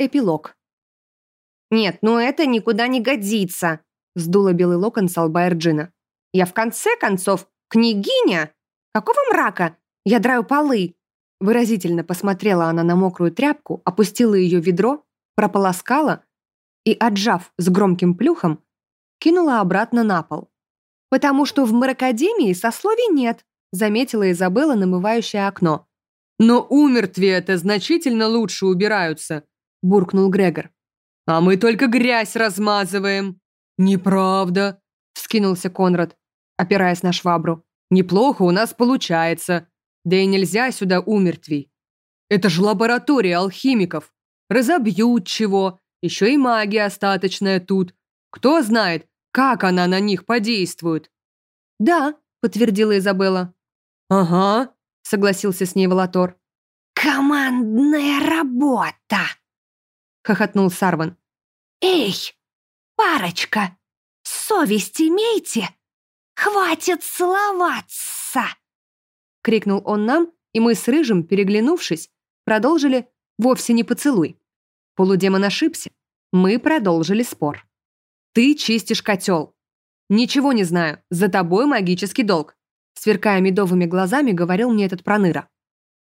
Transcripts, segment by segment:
Эпилог. «Нет, ну это никуда не годится», — сдула белый локон с лба Эрджина. «Я в конце концов княгиня? Какого мрака? Я драю полы». Выразительно посмотрела она на мокрую тряпку, опустила ее в ведро, прополоскала и, отжав с громким плюхом, кинула обратно на пол. «Потому что в мракадемии сословий нет», заметила Изабелла, намывающая окно. «Но умертви это значительно лучше убираются», буркнул Грегор. «А мы только грязь размазываем». «Неправда», вскинулся Конрад, опираясь на швабру. «Неплохо у нас получается. Да и нельзя сюда умертвий. Это же лаборатория алхимиков. Разобьют чего, еще и магия остаточная тут. Кто знает, как она на них подействует?» «Да», — подтвердила Изабелла. «Ага», — согласился с ней Волотор. «Командная работа!» — хохотнул Сарван. «Эй, парочка, совесть имейте! Хватит целоваться!» Крикнул он нам, и мы с Рыжим, переглянувшись, продолжили вовсе не поцелуй. Полудемон ошибся. Мы продолжили спор. «Ты чистишь котел. Ничего не знаю, за тобой магический долг», сверкая медовыми глазами, говорил мне этот проныра.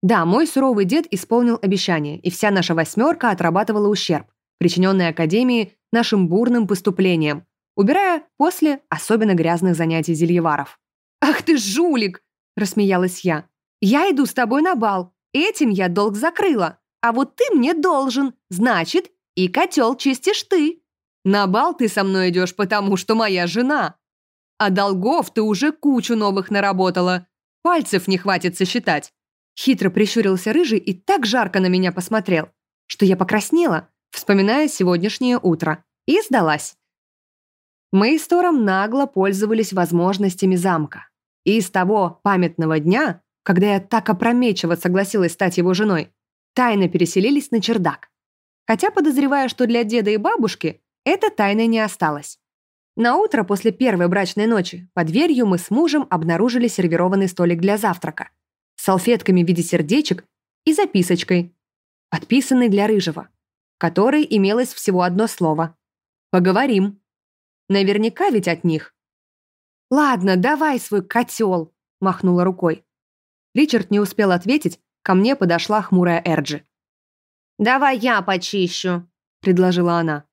Да, мой суровый дед исполнил обещание, и вся наша восьмерка отрабатывала ущерб, причиненный Академии нашим бурным поступлением, убирая после особенно грязных занятий зельеваров. «Ах ты жулик!» – рассмеялась я. «Я иду с тобой на бал. Этим я долг закрыла. А вот ты мне должен. Значит, и котел чистишь ты. На бал ты со мной идешь, потому что моя жена. А долгов ты уже кучу новых наработала. Пальцев не хватит сосчитать. Хитро прищурился рыжий и так жарко на меня посмотрел, что я покраснела, вспоминая сегодняшнее утро, и сдалась. Мы с Тором нагло пользовались возможностями замка. И с того памятного дня, когда я так опрометчиво согласилась стать его женой, тайно переселились на чердак. Хотя подозреваю, что для деда и бабушки эта тайна не осталась. На утро после первой брачной ночи под дверью мы с мужем обнаружили сервированный столик для завтрака салфетками в виде сердечек и записочкой, подписанной для Рыжего, которой имелось всего одно слово. «Поговорим». Наверняка ведь от них. «Ладно, давай свой котел», — махнула рукой. Ричард не успел ответить, ко мне подошла хмурая Эрджи. «Давай я почищу», — предложила она.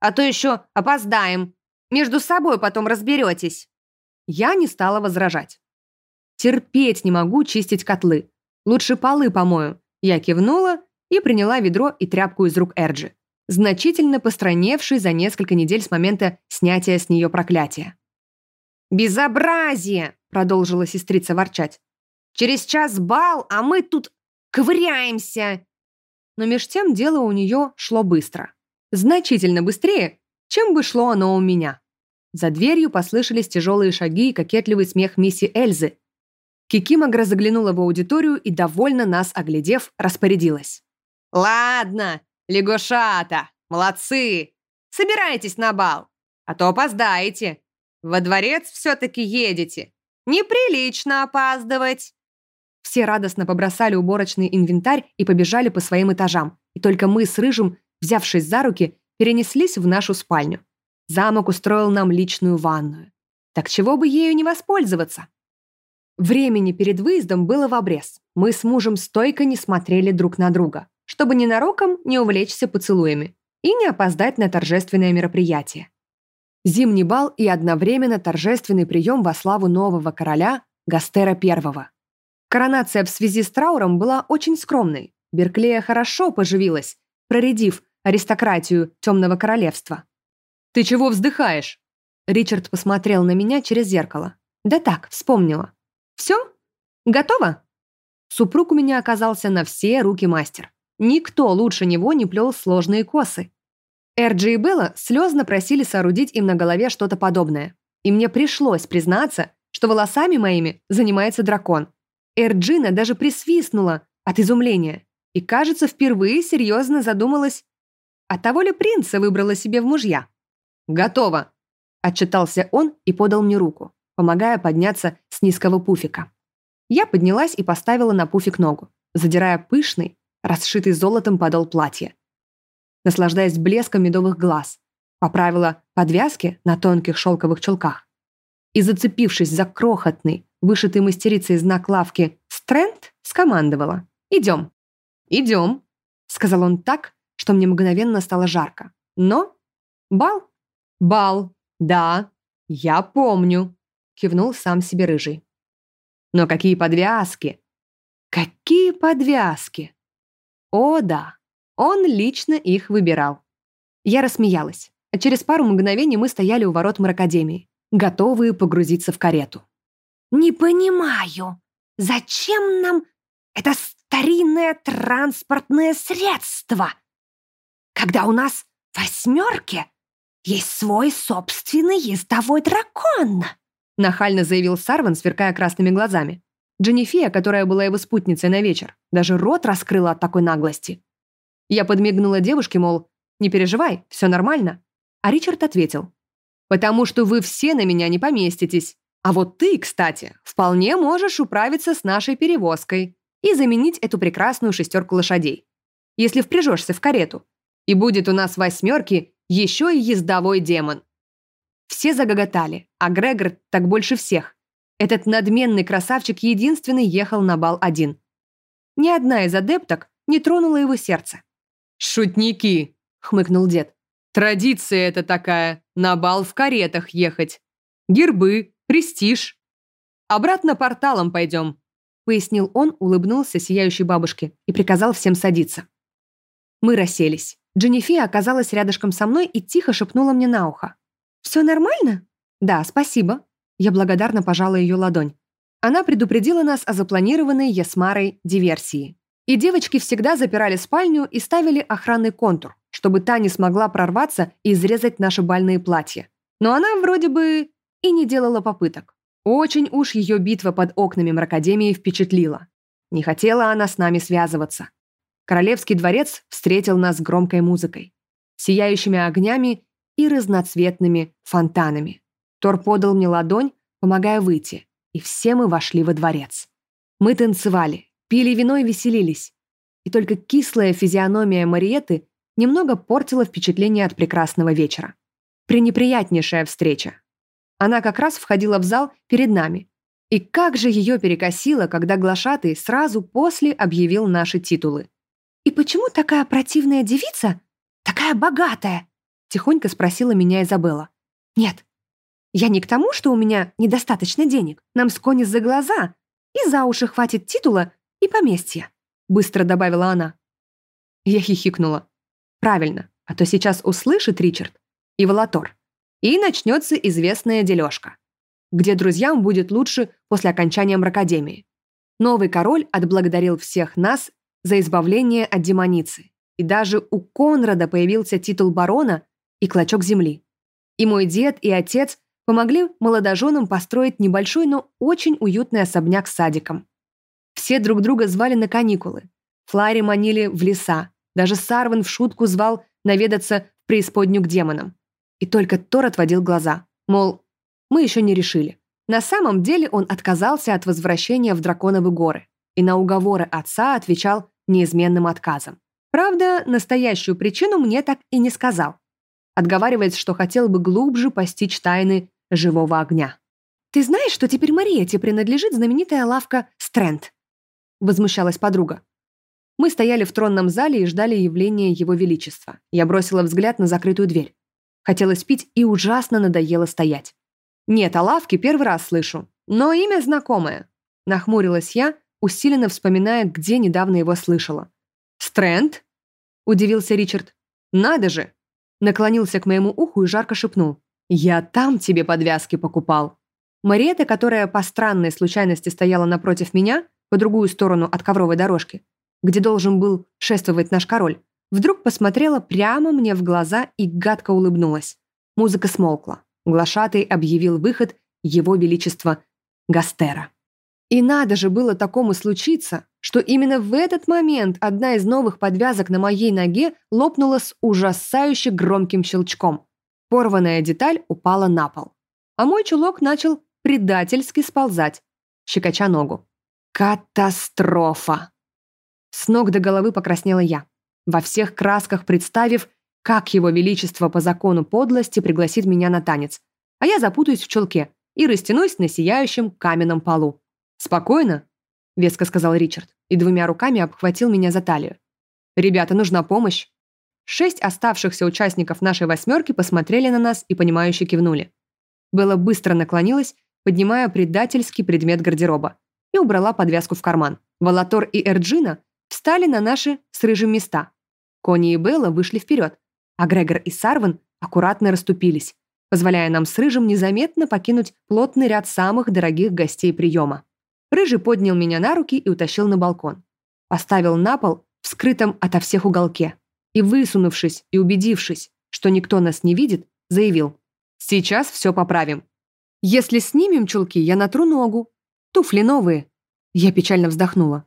«А то еще опоздаем. Между собой потом разберетесь». Я не стала возражать. Терпеть не могу чистить котлы. Лучше полы помою. Я кивнула и приняла ведро и тряпку из рук Эрджи, значительно постраневший за несколько недель с момента снятия с нее проклятия. «Безобразие!» — продолжила сестрица ворчать. «Через час бал, а мы тут ковыряемся!» Но меж тем дело у нее шло быстро. Значительно быстрее, чем бы шло оно у меня. За дверью послышались тяжелые шаги и кокетливый смех мисси Эльзы, Кикимагра заглянула в аудиторию и, довольно нас оглядев, распорядилась. «Ладно, лягушата, молодцы! Собирайтесь на бал, а то опоздаете. Во дворец все-таки едете. Неприлично опаздывать!» Все радостно побросали уборочный инвентарь и побежали по своим этажам. И только мы с Рыжим, взявшись за руки, перенеслись в нашу спальню. Замок устроил нам личную ванную. Так чего бы ею не воспользоваться? Времени перед выездом было в обрез. Мы с мужем стойко не смотрели друг на друга, чтобы ненароком не увлечься поцелуями и не опоздать на торжественное мероприятие. Зимний бал и одновременно торжественный прием во славу нового короля Гастера I. Коронация в связи с трауром была очень скромной. Берклея хорошо поживилась, проредив аристократию Темного Королевства. «Ты чего вздыхаешь?» Ричард посмотрел на меня через зеркало. «Да так, вспомнила. Все? Готово?» Супруг у меня оказался на все руки мастер. Никто лучше него не плел сложные косы. Эрджи и Белла слезно просили соорудить им на голове что-то подобное. И мне пришлось признаться, что волосами моими занимается дракон. Эрджина даже присвистнула от изумления и, кажется, впервые серьезно задумалась, а того ли принца выбрала себе в мужья. «Готово!» – отчитался он и подал мне руку помогая подняться с низкого пуфика. Я поднялась и поставила на пуфик ногу, задирая пышный, расшитый золотом подол платья. наслаждаясь блеском медовых глаз, поправила подвязки на тонких шелковых чулках и, зацепившись за крохотный, вышитый мастерицей знак лавки «Стрэнд», скомандовала «Идем». «Идем», — сказал он так, что мне мгновенно стало жарко. «Но? Бал?» «Бал, да, я помню», — кивнул сам себе рыжий. «Но какие подвязки! Какие подвязки! О, да, он лично их выбирал». Я рассмеялась, через пару мгновений мы стояли у ворот мракадемии, готовые погрузиться в карету. «Не понимаю, зачем нам это старинное транспортное средство, когда у нас в восьмерке есть свой собственный ездовой дракон!» Нахально заявил Сарван, сверкая красными глазами. Дженнифия, которая была его спутницей на вечер, даже рот раскрыла от такой наглости. Я подмигнула девушке, мол, не переживай, все нормально. А Ричард ответил, потому что вы все на меня не поместитесь. А вот ты, кстати, вполне можешь управиться с нашей перевозкой и заменить эту прекрасную шестерку лошадей, если впряжешься в карету. И будет у нас восьмерки еще и ездовой демон. Все загоготали, а Грегор так больше всех. Этот надменный красавчик единственный ехал на бал один. Ни одна из адепток не тронула его сердце. «Шутники!» — хмыкнул дед. «Традиция это такая, на бал в каретах ехать. Гербы, престиж. Обратно порталом пойдем», — пояснил он, улыбнулся сияющей бабушке и приказал всем садиться. Мы расселись. Дженнифия оказалась рядышком со мной и тихо шепнула мне на ухо. «Все нормально?» «Да, спасибо». Я благодарно пожала ее ладонь. Она предупредила нас о запланированной Ясмарой диверсии. И девочки всегда запирали спальню и ставили охранный контур, чтобы та не смогла прорваться и изрезать наши бальные платья. Но она вроде бы и не делала попыток. Очень уж ее битва под окнами мракадемии впечатлила. Не хотела она с нами связываться. Королевский дворец встретил нас громкой музыкой, сияющими огнями и разноцветными фонтанами. Тор подал мне ладонь, помогая выйти, и все мы вошли во дворец. Мы танцевали, пили вино и веселились. И только кислая физиономия Мариеты немного портила впечатление от прекрасного вечера. Пренеприятнейшая встреча. Она как раз входила в зал перед нами. И как же ее перекосило, когда глашатый сразу после объявил наши титулы. «И почему такая противная девица такая богатая?» Тихонько спросила меня Изабелла. «Нет, я не к тому, что у меня недостаточно денег. Нам с Кони за глаза, и за уши хватит титула и поместья», быстро добавила она. Я хихикнула. «Правильно, а то сейчас услышит Ричард и Волотор, и начнется известная дележка, где друзьям будет лучше после окончания мракадемии. Новый король отблагодарил всех нас за избавление от демоницы. И даже у Конрада появился титул барона и клочок земли. И мой дед, и отец помогли молодоженам построить небольшой, но очень уютный особняк с садиком. Все друг друга звали на каникулы. Флари манили в леса. Даже Сарван в шутку звал наведаться в преисподнюю к демонам. И только Тор отводил глаза. Мол, мы еще не решили. На самом деле он отказался от возвращения в Драконовы горы и на уговоры отца отвечал неизменным отказом. Правда, настоящую причину мне так и не сказал. Отговаривается, что хотел бы глубже постичь тайны живого огня. «Ты знаешь, что теперь Мариете принадлежит знаменитая лавка Стрэнд?» Возмущалась подруга. Мы стояли в тронном зале и ждали явления Его Величества. Я бросила взгляд на закрытую дверь. Хотелось пить и ужасно надоело стоять. «Нет, о лавке первый раз слышу, но имя знакомое», нахмурилась я, усиленно вспоминая, где недавно его слышала. «Стрэнд?» – удивился Ричард. «Надо же!» Наклонился к моему уху и жарко шепнул. «Я там тебе подвязки покупал». Мариэта, которая по странной случайности стояла напротив меня, по другую сторону от ковровой дорожки, где должен был шествовать наш король, вдруг посмотрела прямо мне в глаза и гадко улыбнулась. Музыка смолкла. Глашатый объявил выход Его Величества Гастера. И надо же было такому случиться, что именно в этот момент одна из новых подвязок на моей ноге лопнула с ужасающе громким щелчком. Порванная деталь упала на пол. А мой чулок начал предательски сползать, щекоча ногу. Катастрофа! С ног до головы покраснела я, во всех красках представив как его величество по закону подлости пригласит меня на танец, а я запутаюсь в чулке и растянусь на сияющем каменном полу. «Спокойно», — веско сказал Ричард, и двумя руками обхватил меня за талию. «Ребята, нужна помощь». Шесть оставшихся участников нашей восьмерки посмотрели на нас и понимающе кивнули. Белла быстро наклонилась, поднимая предательский предмет гардероба, и убрала подвязку в карман. Валатор и Эрджина встали на наши с рыжим места. Кони и Белла вышли вперед, а Грегор и Сарван аккуратно расступились, позволяя нам с Рыжим незаметно покинуть плотный ряд самых дорогих гостей приема. Рыжий поднял меня на руки и утащил на балкон. Поставил на пол в скрытом ото всех уголке и, высунувшись и убедившись, что никто нас не видит, заявил «Сейчас все поправим. Если снимем чулки, я натру ногу. Туфли новые». Я печально вздохнула.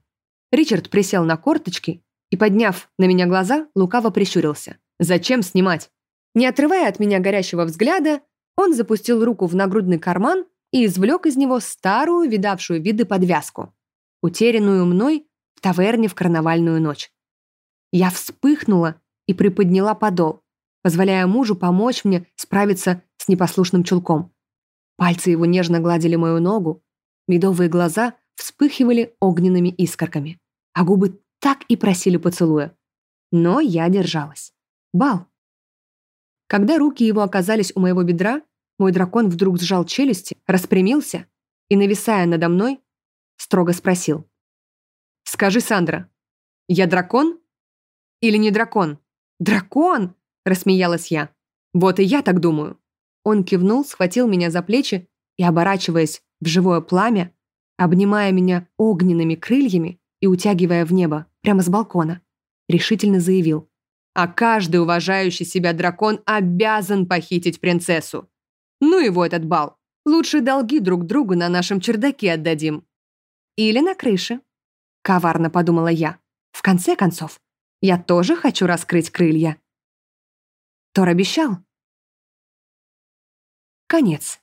Ричард присел на корточки и, подняв на меня глаза, лукаво прищурился. «Зачем снимать?» Не отрывая от меня горящего взгляда, он запустил руку в нагрудный карман и извлек из него старую, видавшую виды подвязку, утерянную мной в таверне в карнавальную ночь. Я вспыхнула и приподняла подол, позволяя мужу помочь мне справиться с непослушным чулком. Пальцы его нежно гладили мою ногу, медовые глаза вспыхивали огненными искорками, а губы так и просили поцелуя. Но я держалась. Бал. Когда руки его оказались у моего бедра, мой дракон вдруг сжал челюсти, распрямился и, нависая надо мной, строго спросил. «Скажи, Сандра, я дракон или не дракон?» «Дракон!» — рассмеялась я. «Вот и я так думаю». Он кивнул, схватил меня за плечи и, оборачиваясь в живое пламя, обнимая меня огненными крыльями и утягивая в небо прямо с балкона, решительно заявил. «А каждый уважающий себя дракон обязан похитить принцессу. Ну его этот бал. Лучше долги друг другу на нашем чердаке отдадим». «Или на крыше», — коварно подумала я. «В конце концов, я тоже хочу раскрыть крылья». Тор обещал. Конец.